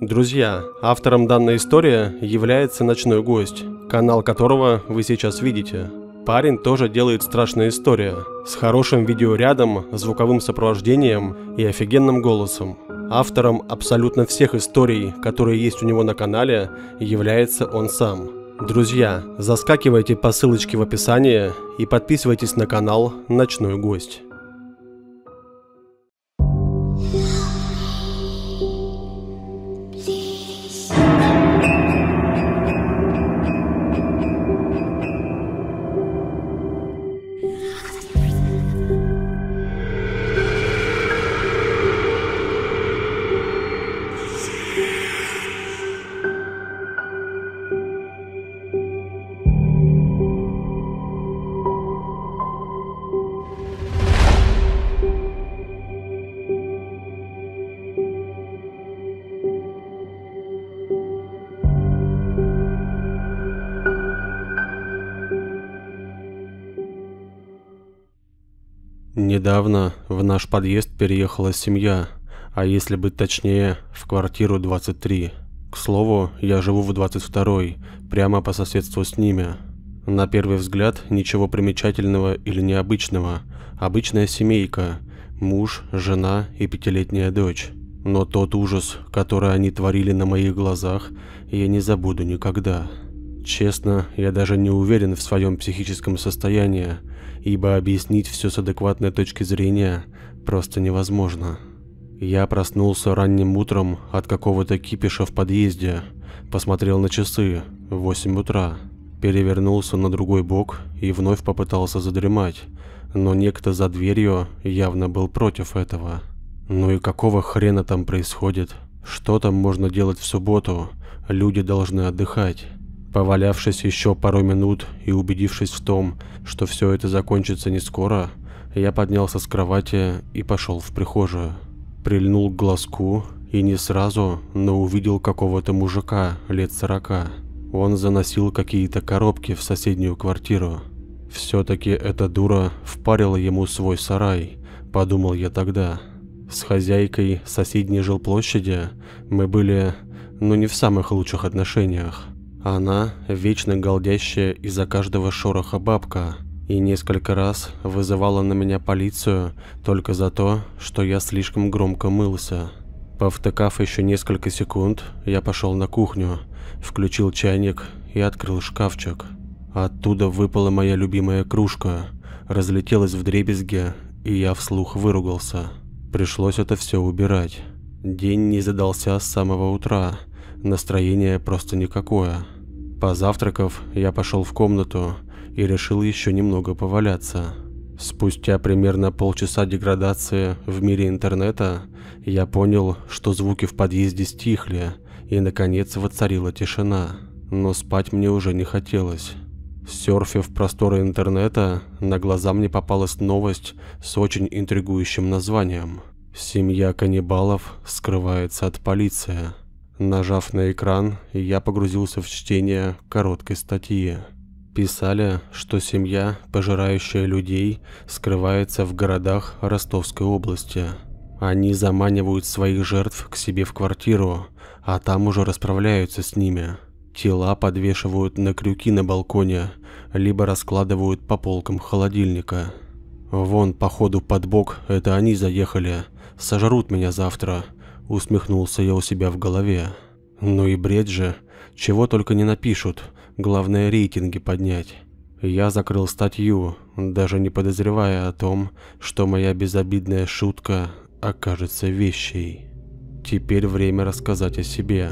Друзья, автором данной истории является «Ночной гость», канал которого вы сейчас видите. Парень тоже делает страшные истории, с хорошим видеорядом, звуковым сопровождением и офигенным голосом. Автором абсолютно всех историй, которые есть у него на канале, является он сам. Друзья, заскакивайте по ссылочке в описании и подписывайтесь на канал «Ночной гость». Недавно в наш подъезд переехала семья, а если быть точнее, в квартиру 23. К слову, я живу в 22-й, прямо по соседству с ними. На первый взгляд ничего примечательного или необычного. Обычная семейка, муж, жена и пятилетняя дочь. Но тот ужас, который они творили на моих глазах, я не забуду никогда. Честно, я даже не уверен в своем психическом состоянии, ибо объяснить все с адекватной точки зрения просто невозможно. Я проснулся ранним утром от какого-то кипиша в подъезде, посмотрел на часы, 8 утра, перевернулся на другой бок и вновь попытался задремать, но некто за дверью явно был против этого. Ну и какого хрена там происходит? Что там можно делать в субботу? Люди должны отдыхать. Повалявшись еще пару минут и убедившись в том, что все это закончится не скоро, я поднялся с кровати и пошел в прихожую. Прильнул к глазку и не сразу, но увидел какого-то мужика лет сорока. Он заносил какие-то коробки в соседнюю квартиру. Все-таки эта дура впарила ему свой сарай, подумал я тогда. С хозяйкой соседней жилплощади мы были, ну не в самых лучших отношениях. Она вечно голдящая из-за каждого шороха бабка и несколько раз вызывала на меня полицию только за то, что я слишком громко мылся. Повтыкав еще несколько секунд, я пошел на кухню, включил чайник и открыл шкафчик. Оттуда выпала моя любимая кружка, разлетелась в дребезги, и я вслух выругался. Пришлось это все убирать. День не задался с самого утра, настроение просто никакое. Позавтракав, я пошел в комнату и решил еще немного поваляться. Спустя примерно полчаса деградации в мире интернета, я понял, что звуки в подъезде стихли, и наконец воцарила тишина. Но спать мне уже не хотелось. Серфив просторы интернета, на глаза мне попалась новость с очень интригующим названием. «Семья каннибалов скрывается от полиции». Нажав на экран, я погрузился в чтение короткой статьи. Писали, что семья, пожирающая людей, скрывается в городах Ростовской области. Они заманивают своих жертв к себе в квартиру, а там уже расправляются с ними. Тела подвешивают на крюки на балконе, либо раскладывают по полкам холодильника. Вон, походу, под бок, это они заехали. Сожрут меня завтра. Усмехнулся я у себя в голове. Ну и бред же. Чего только не напишут. Главное рейтинги поднять. Я закрыл статью, даже не подозревая о том, что моя безобидная шутка окажется вещей. Теперь время рассказать о себе.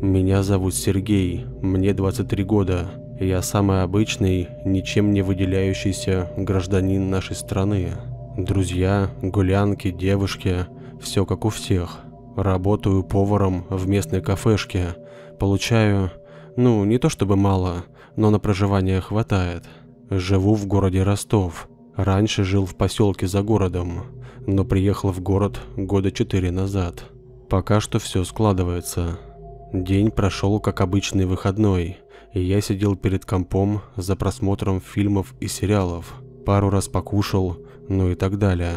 Меня зовут Сергей, мне 23 года. Я самый обычный, ничем не выделяющийся гражданин нашей страны. Друзья, гулянки, девушки, все как у всех. Работаю поваром в местной кафешке. Получаю, ну, не то чтобы мало, но на проживание хватает. Живу в городе Ростов. Раньше жил в поселке за городом, но приехал в город года четыре назад. Пока что все складывается. День прошел как обычный выходной, и я сидел перед компом за просмотром фильмов и сериалов. Пару раз покушал, ну и так далее.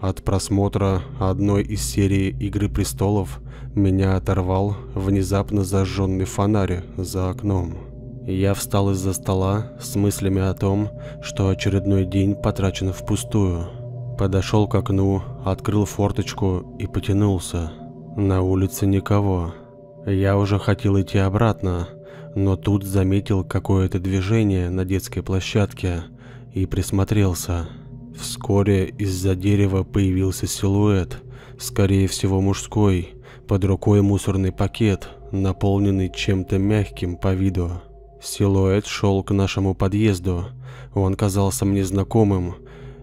От просмотра одной из серий «Игры престолов» меня оторвал внезапно зажженный фонарь за окном. Я встал из-за стола с мыслями о том, что очередной день потрачен впустую. Подошел к окну, открыл форточку и потянулся. На улице никого. Я уже хотел идти обратно, но тут заметил какое-то движение на детской площадке и присмотрелся. Вскоре из-за дерева появился силуэт, скорее всего мужской, под рукой мусорный пакет, наполненный чем-то мягким по виду. Силуэт шел к нашему подъезду. Он казался мне знакомым,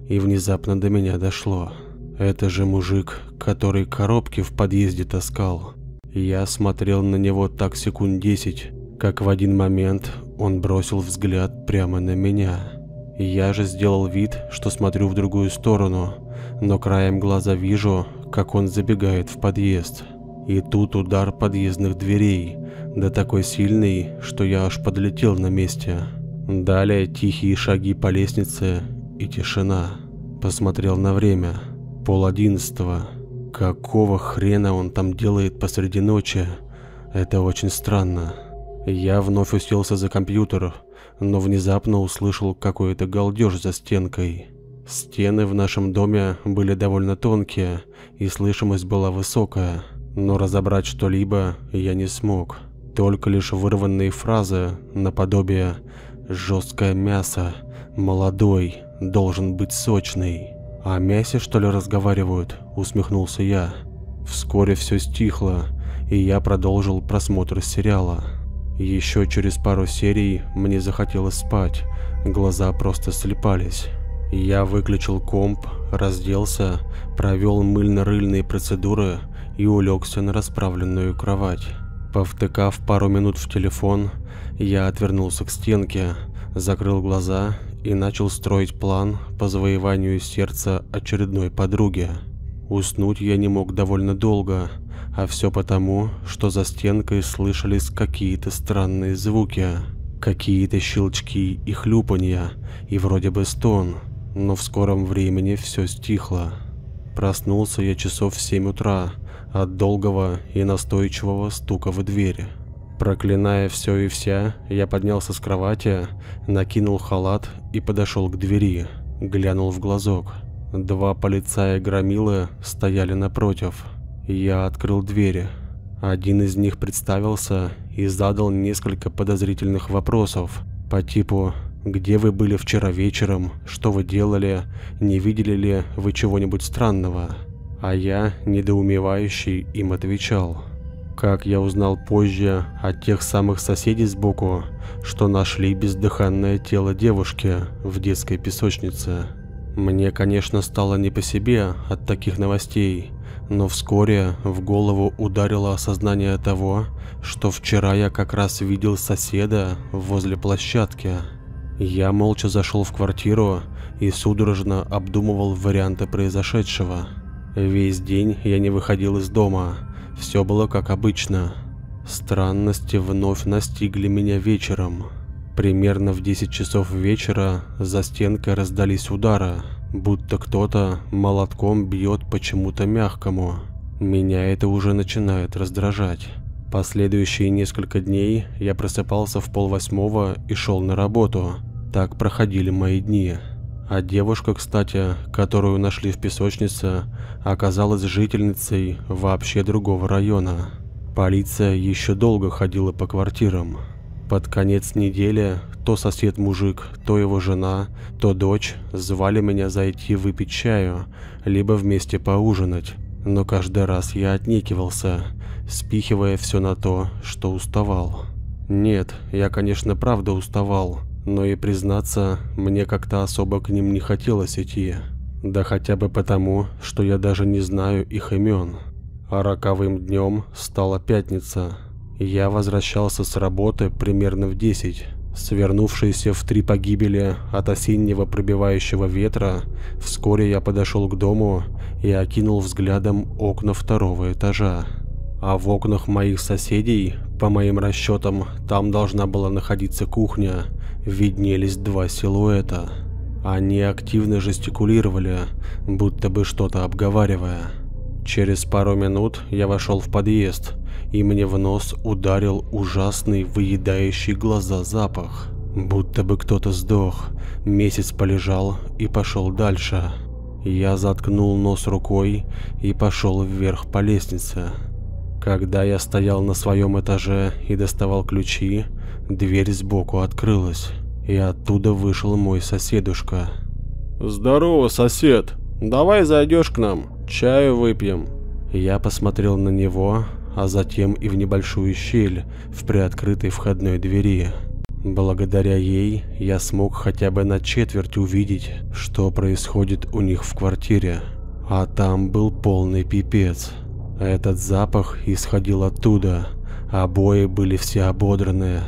и внезапно до меня дошло. Это же мужик, который коробки в подъезде таскал. Я смотрел на него так секунд десять, как в один момент он бросил взгляд прямо на меня. Я же сделал вид, что смотрю в другую сторону, но краем глаза вижу, как он забегает в подъезд. И тут удар подъездных дверей, да такой сильный, что я аж подлетел на месте. Далее тихие шаги по лестнице и тишина. Посмотрел на время. Пол одиннадцатого. Какого хрена он там делает посреди ночи? Это очень странно. Я вновь уселся за компьютер, но внезапно услышал какой-то галдеж за стенкой. Стены в нашем доме были довольно тонкие, и слышимость была высокая, но разобрать что-либо я не смог только лишь вырванные фразы наподобие «жесткое мясо», «молодой», «должен быть сочный». «О мясе, что ли, разговаривают?» – усмехнулся я. Вскоре все стихло, и я продолжил просмотр сериала. Еще через пару серий мне захотелось спать, глаза просто слепались. Я выключил комп, разделся, провел мыльно-рыльные процедуры и улегся на расправленную кровать. Повтыкав пару минут в телефон, я отвернулся к стенке, закрыл глаза и начал строить план по завоеванию сердца очередной подруги. Уснуть я не мог довольно долго, а все потому, что за стенкой слышались какие-то странные звуки, какие-то щелчки и хлюпанья, и вроде бы стон, но в скором времени все стихло. Проснулся я часов в 7 утра, от долгого и настойчивого стука в двери. Проклиная все и вся, я поднялся с кровати, накинул халат и подошел к двери, глянул в глазок. Два полицая громилы стояли напротив. Я открыл двери. Один из них представился и задал несколько подозрительных вопросов по типу «Где вы были вчера вечером? Что вы делали? Не видели ли вы чего-нибудь странного?» а я, недоумевающий, им отвечал. Как я узнал позже от тех самых соседей сбоку, что нашли бездыханное тело девушки в детской песочнице. Мне, конечно, стало не по себе от таких новостей, но вскоре в голову ударило осознание того, что вчера я как раз видел соседа возле площадки. Я молча зашел в квартиру и судорожно обдумывал варианты произошедшего. Весь день я не выходил из дома, все было как обычно. Странности вновь настигли меня вечером. Примерно в 10 часов вечера за стенкой раздались удары, будто кто-то молотком бьет почему-то мягкому. Меня это уже начинает раздражать. Последующие несколько дней я просыпался в полвосьмого и шел на работу. Так проходили мои дни. А девушка, кстати, которую нашли в песочнице, оказалась жительницей вообще другого района. Полиция еще долго ходила по квартирам. Под конец недели то сосед-мужик, то его жена, то дочь звали меня зайти выпить чаю, либо вместе поужинать. Но каждый раз я отнекивался, спихивая все на то, что уставал. Нет, я, конечно, правда уставал, но и признаться, мне как-то особо к ним не хотелось идти. Да хотя бы потому, что я даже не знаю их имен. А роковым днем стала пятница. Я возвращался с работы примерно в 10. Свернувшийся в три погибели от осеннего пробивающего ветра, вскоре я подошел к дому и окинул взглядом окна второго этажа. А в окнах моих соседей, по моим расчетам, там должна была находиться кухня, виднелись два силуэта. Они активно жестикулировали, будто бы что-то обговаривая. Через пару минут я вошел в подъезд, и мне в нос ударил ужасный выедающий глаза запах. Будто бы кто-то сдох, месяц полежал и пошел дальше. Я заткнул нос рукой и пошел вверх по лестнице. Когда я стоял на своем этаже и доставал ключи, дверь сбоку открылась, и оттуда вышел мой соседушка. «Здорово, сосед! Давай зайдешь к нам, чаю выпьем». Я посмотрел на него, а затем и в небольшую щель в приоткрытой входной двери. Благодаря ей я смог хотя бы на четверть увидеть, что происходит у них в квартире. А там был полный пипец. Этот запах исходил оттуда. Обои были все ободранные,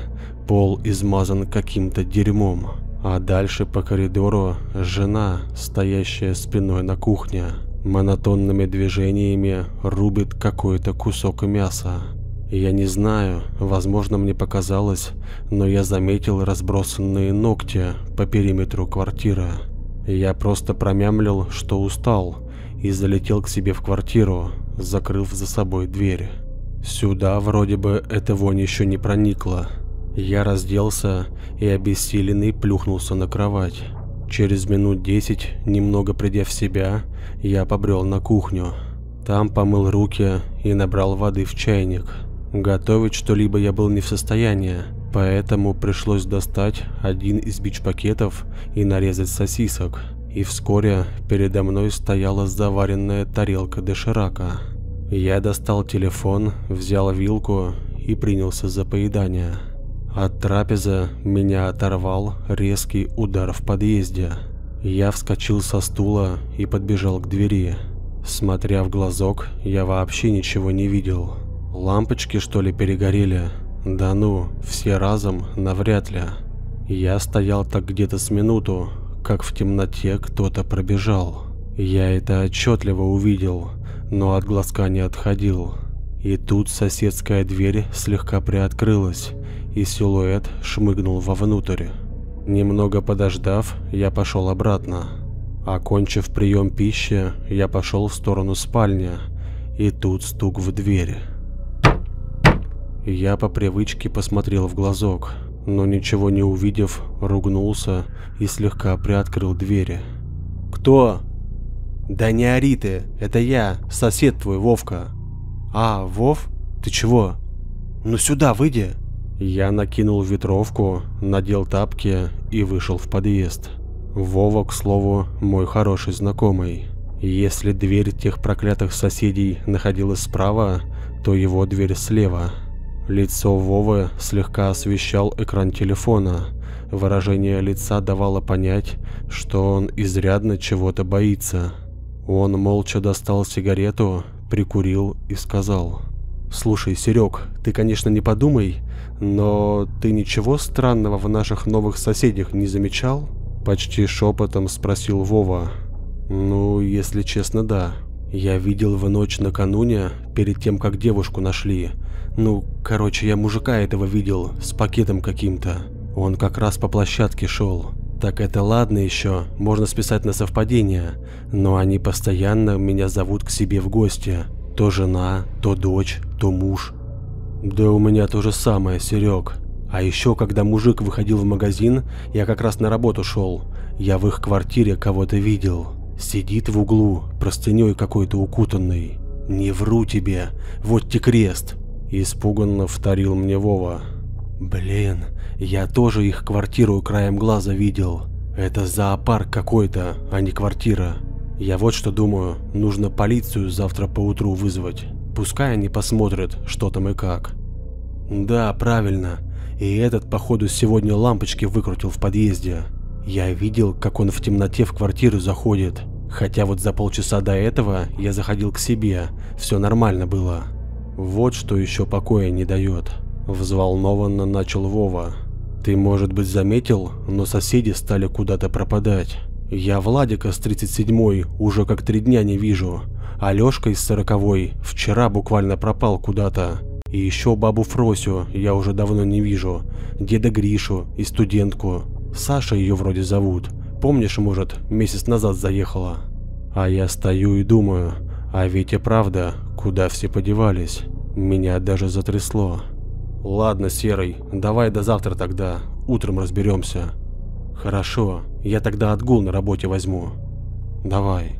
пол измазан каким-то дерьмом. А дальше по коридору жена, стоящая спиной на кухне, монотонными движениями рубит какой-то кусок мяса. Я не знаю, возможно мне показалось, но я заметил разбросанные ногти по периметру квартиры. Я просто промямлил, что устал, и залетел к себе в квартиру, закрыв за собой дверь. Сюда вроде бы эта вонь еще не проникла. Я разделся и обессиленный плюхнулся на кровать. Через минут десять, немного придя в себя, я побрел на кухню. Там помыл руки и набрал воды в чайник. Готовить что-либо я был не в состоянии, поэтому пришлось достать один из бич-пакетов и нарезать сосисок. И вскоре передо мной стояла заваренная тарелка доширака. Я достал телефон, взял вилку и принялся за поедание. От трапезы меня оторвал резкий удар в подъезде. Я вскочил со стула и подбежал к двери. Смотря в глазок, я вообще ничего не видел. Лампочки что ли перегорели? Да ну, все разом навряд ли. Я стоял так где-то с минуту, как в темноте кто-то пробежал. Я это отчетливо увидел, но от глазка не отходил. И тут соседская дверь слегка приоткрылась, и силуэт шмыгнул вовнутрь. Немного подождав, я пошел обратно. Окончив прием пищи, я пошел в сторону спальни, и тут стук в дверь. Я по привычке посмотрел в глазок, но ничего не увидев, ругнулся и слегка приоткрыл двери. «Кто?» «Да не ори ты, это я, сосед твой, Вовка». «А, Вов? Ты чего? Ну сюда выйди». Я накинул ветровку, надел тапки и вышел в подъезд. Вова, к слову, мой хороший знакомый. Если дверь тех проклятых соседей находилась справа, то его дверь слева. Лицо Вовы слегка освещал экран телефона. Выражение лица давало понять, что он изрядно чего-то боится. Он молча достал сигарету, прикурил и сказал. «Слушай, Серег, ты, конечно, не подумай, но ты ничего странного в наших новых соседях не замечал?» Почти шепотом спросил Вова. «Ну, если честно, да. Я видел в ночь накануне, перед тем, как девушку нашли, ну, короче, я мужика этого видел, с пакетом каким-то. Он как раз по площадке шел. Так это ладно еще, можно списать на совпадение, но они постоянно меня зовут к себе в гости. То жена, то дочь, то муж. Да у меня то же самое, Серег. А еще, когда мужик выходил в магазин, я как раз на работу шел. Я в их квартире кого-то видел. Сидит в углу, простыней какой-то укутанный. Не вру тебе, вот те крест. Испуганно вторил мне Вова. Блин, я тоже их квартиру краем глаза видел. Это зоопарк какой-то, а не квартира. Я вот что думаю, нужно полицию завтра поутру вызвать. Пускай они посмотрят, что там и как. Да, правильно. И этот, походу, сегодня лампочки выкрутил в подъезде. Я видел, как он в темноте в квартиру заходит. Хотя вот за полчаса до этого я заходил к себе, все нормально было. Вот что еще покоя не дает. Взволнованно начал Вова. Ты, может быть, заметил, но соседи стали куда-то пропадать. Я Владика с 37-й уже как три дня не вижу. А из 40-й вчера буквально пропал куда-то. И еще бабу Фросю я уже давно не вижу. Деда Гришу и студентку. Саша ее вроде зовут. Помнишь, может, месяц назад заехала? А я стою и думаю, а ведь и правда, куда все подевались? Меня даже затрясло. Ладно, Серый, давай до завтра тогда, утром разберемся. Хорошо, я тогда отгул на работе возьму. Давай.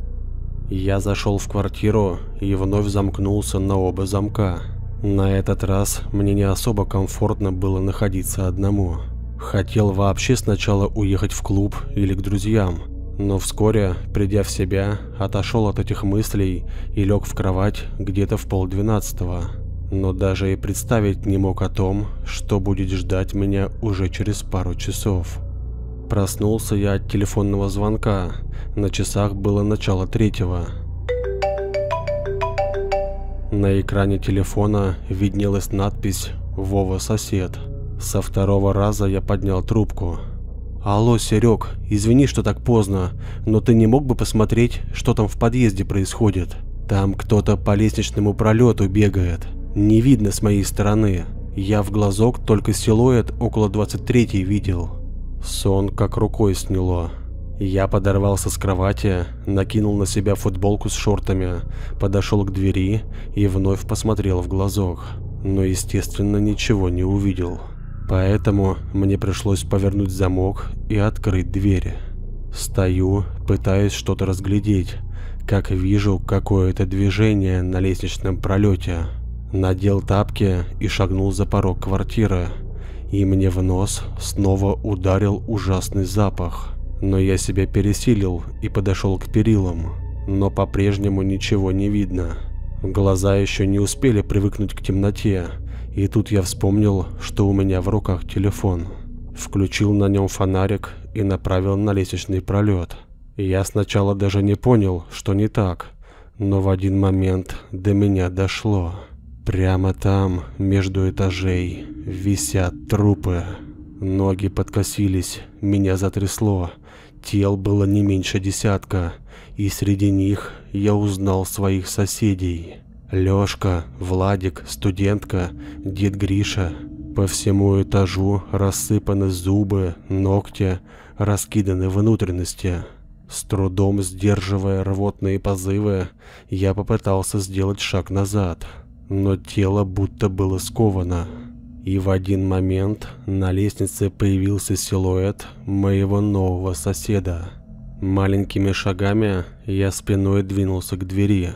Я зашел в квартиру и вновь замкнулся на оба замка. На этот раз мне не особо комфортно было находиться одному. Хотел вообще сначала уехать в клуб или к друзьям, но вскоре, придя в себя, отошел от этих мыслей и лег в кровать где-то в полдвенадцатого. Но даже и представить не мог о том, что будет ждать меня уже через пару часов. Проснулся я от телефонного звонка. На часах было начало третьего. На экране телефона виднелась надпись «Вова сосед». Со второго раза я поднял трубку. «Алло, Серег, извини, что так поздно, но ты не мог бы посмотреть, что там в подъезде происходит? Там кто-то по лестничному пролету бегает. Не видно с моей стороны. Я в глазок только силуэт около 23 видел». Сон как рукой сняло. Я подорвался с кровати, накинул на себя футболку с шортами, подошел к двери и вновь посмотрел в глазок, но естественно ничего не увидел. Поэтому мне пришлось повернуть замок и открыть двери. Стою, пытаясь что-то разглядеть, как вижу какое-то движение на лестничном пролете. Надел тапки и шагнул за порог квартиры, и мне в нос снова ударил ужасный запах – но я себя пересилил и подошел к перилам, но по-прежнему ничего не видно. Глаза еще не успели привыкнуть к темноте, и тут я вспомнил, что у меня в руках телефон. Включил на нем фонарик и направил на лестничный пролет. Я сначала даже не понял, что не так, но в один момент до меня дошло. Прямо там, между этажей, висят трупы. Ноги подкосились, меня затрясло, Тел было не меньше десятка, и среди них я узнал своих соседей. Лёшка, Владик, студентка, дед Гриша. По всему этажу рассыпаны зубы, ногти, раскиданы внутренности. С трудом сдерживая рвотные позывы, я попытался сделать шаг назад, но тело будто было сковано. И в один момент на лестнице появился силуэт моего нового соседа. Маленькими шагами я спиной двинулся к двери.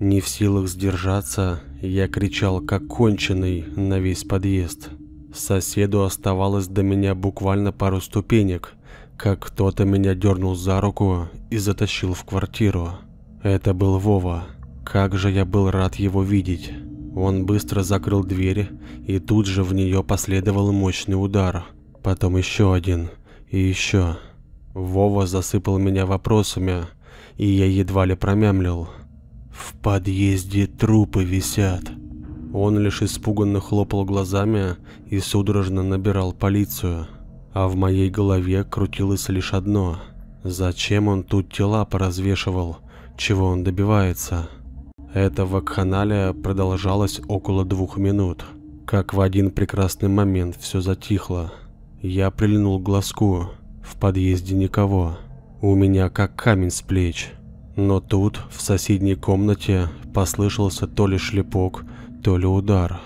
Не в силах сдержаться, я кричал как конченый на весь подъезд. Соседу оставалось до меня буквально пару ступенек, как кто-то меня дернул за руку и затащил в квартиру. Это был Вова. Как же я был рад его видеть. Он быстро закрыл дверь, и тут же в нее последовал мощный удар. Потом еще один, и еще. Вова засыпал меня вопросами, и я едва ли промямлил. В подъезде трупы висят. Он лишь испуганно хлопал глазами и судорожно набирал полицию. А в моей голове крутилось лишь одно. Зачем он тут тела поразвешивал? Чего он добивается? Эта вакханалия продолжалась около двух минут. Как в один прекрасный момент все затихло. Я прильнул к глазку. В подъезде никого. У меня как камень с плеч. Но тут, в соседней комнате, послышался то ли шлепок, то ли удар.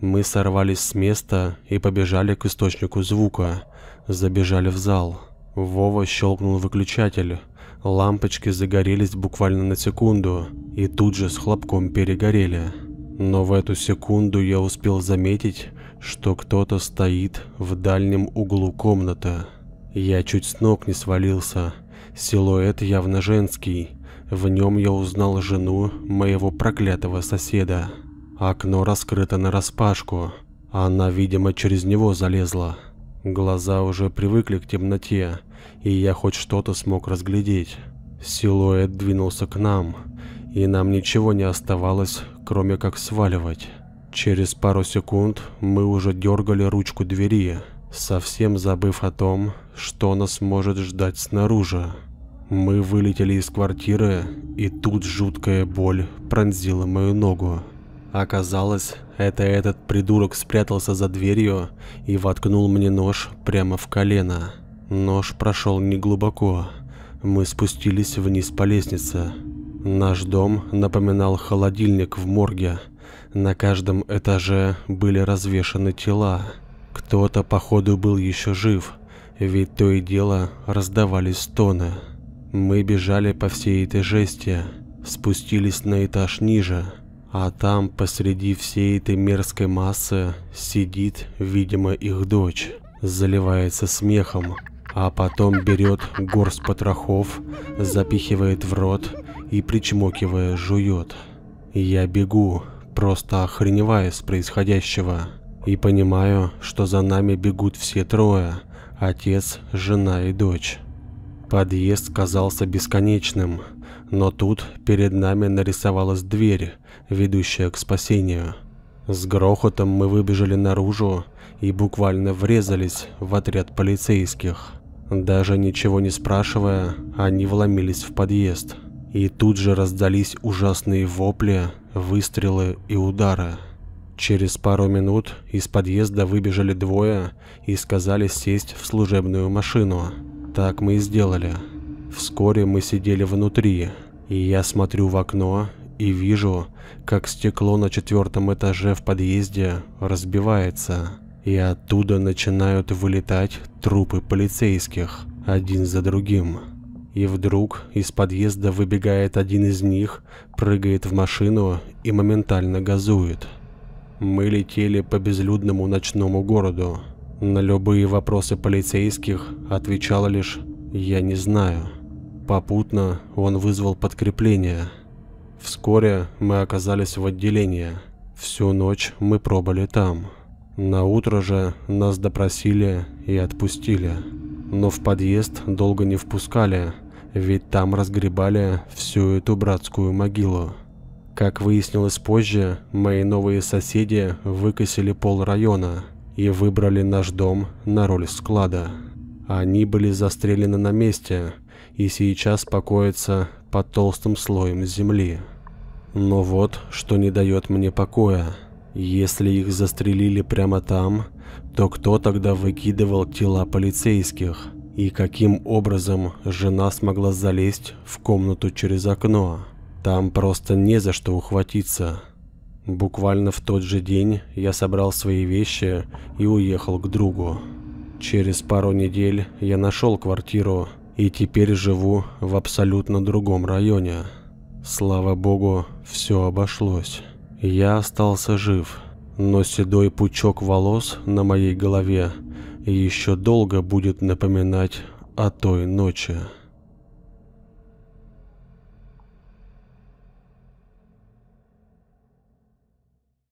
Мы сорвались с места и побежали к источнику звука. Забежали в зал. Вова щелкнул выключатель. Лампочки загорелись буквально на секунду и тут же с хлопком перегорели. Но в эту секунду я успел заметить, что кто-то стоит в дальнем углу комнаты. Я чуть с ног не свалился. Силуэт явно женский. В нем я узнал жену моего проклятого соседа. Окно раскрыто нараспашку. Она, видимо, через него залезла. Глаза уже привыкли к темноте, и я хоть что-то смог разглядеть. Силуэт двинулся к нам, и нам ничего не оставалось, кроме как сваливать. Через пару секунд мы уже дергали ручку двери, совсем забыв о том, что нас может ждать снаружи. Мы вылетели из квартиры, и тут жуткая боль пронзила мою ногу. Оказалось, это этот придурок спрятался за дверью и воткнул мне нож прямо в колено. Нож прошел неглубоко. Мы спустились вниз по лестнице. Наш дом напоминал холодильник в морге. На каждом этаже были развешаны тела. Кто-то, походу, был еще жив, ведь то и дело раздавались стоны. Мы бежали по всей этой жести, спустились на этаж ниже, а там посреди всей этой мерзкой массы сидит, видимо, их дочь, заливается смехом, а потом берет горсть потрохов, запихивает в рот и, причмокивая, жует. Я бегу, просто охреневая с происходящего, и понимаю, что за нами бегут все трое – отец, жена и дочь. Подъезд казался бесконечным, но тут перед нами нарисовалась дверь, ведущая к спасению. С грохотом мы выбежали наружу и буквально врезались в отряд полицейских. Даже ничего не спрашивая, они вломились в подъезд. И тут же раздались ужасные вопли, выстрелы и удары. Через пару минут из подъезда выбежали двое и сказали сесть в служебную машину. Так мы и сделали. Вскоре мы сидели внутри, и я смотрю в окно и вижу, как стекло на четвертом этаже в подъезде разбивается, и оттуда начинают вылетать трупы полицейских, один за другим. И вдруг из подъезда выбегает один из них, прыгает в машину и моментально газует. Мы летели по безлюдному ночному городу. На любые вопросы полицейских отвечала лишь «я не знаю». Попутно он вызвал подкрепление. Вскоре мы оказались в отделении. Всю ночь мы пробыли там. На утро же нас допросили и отпустили. Но в подъезд долго не впускали, ведь там разгребали всю эту братскую могилу. Как выяснилось позже, мои новые соседи выкосили пол района и выбрали наш дом на роль склада. Они были застрелены на месте и сейчас покоятся под толстым слоем земли. Но вот что не дает мне покоя. Если их застрелили прямо там, то кто тогда выкидывал тела полицейских? И каким образом жена смогла залезть в комнату через окно? Там просто не за что ухватиться. Буквально в тот же день я собрал свои вещи и уехал к другу. Через пару недель я нашел квартиру и теперь живу в абсолютно другом районе. Слава богу, все обошлось. Я остался жив, но седой пучок волос на моей голове еще долго будет напоминать о той ночи.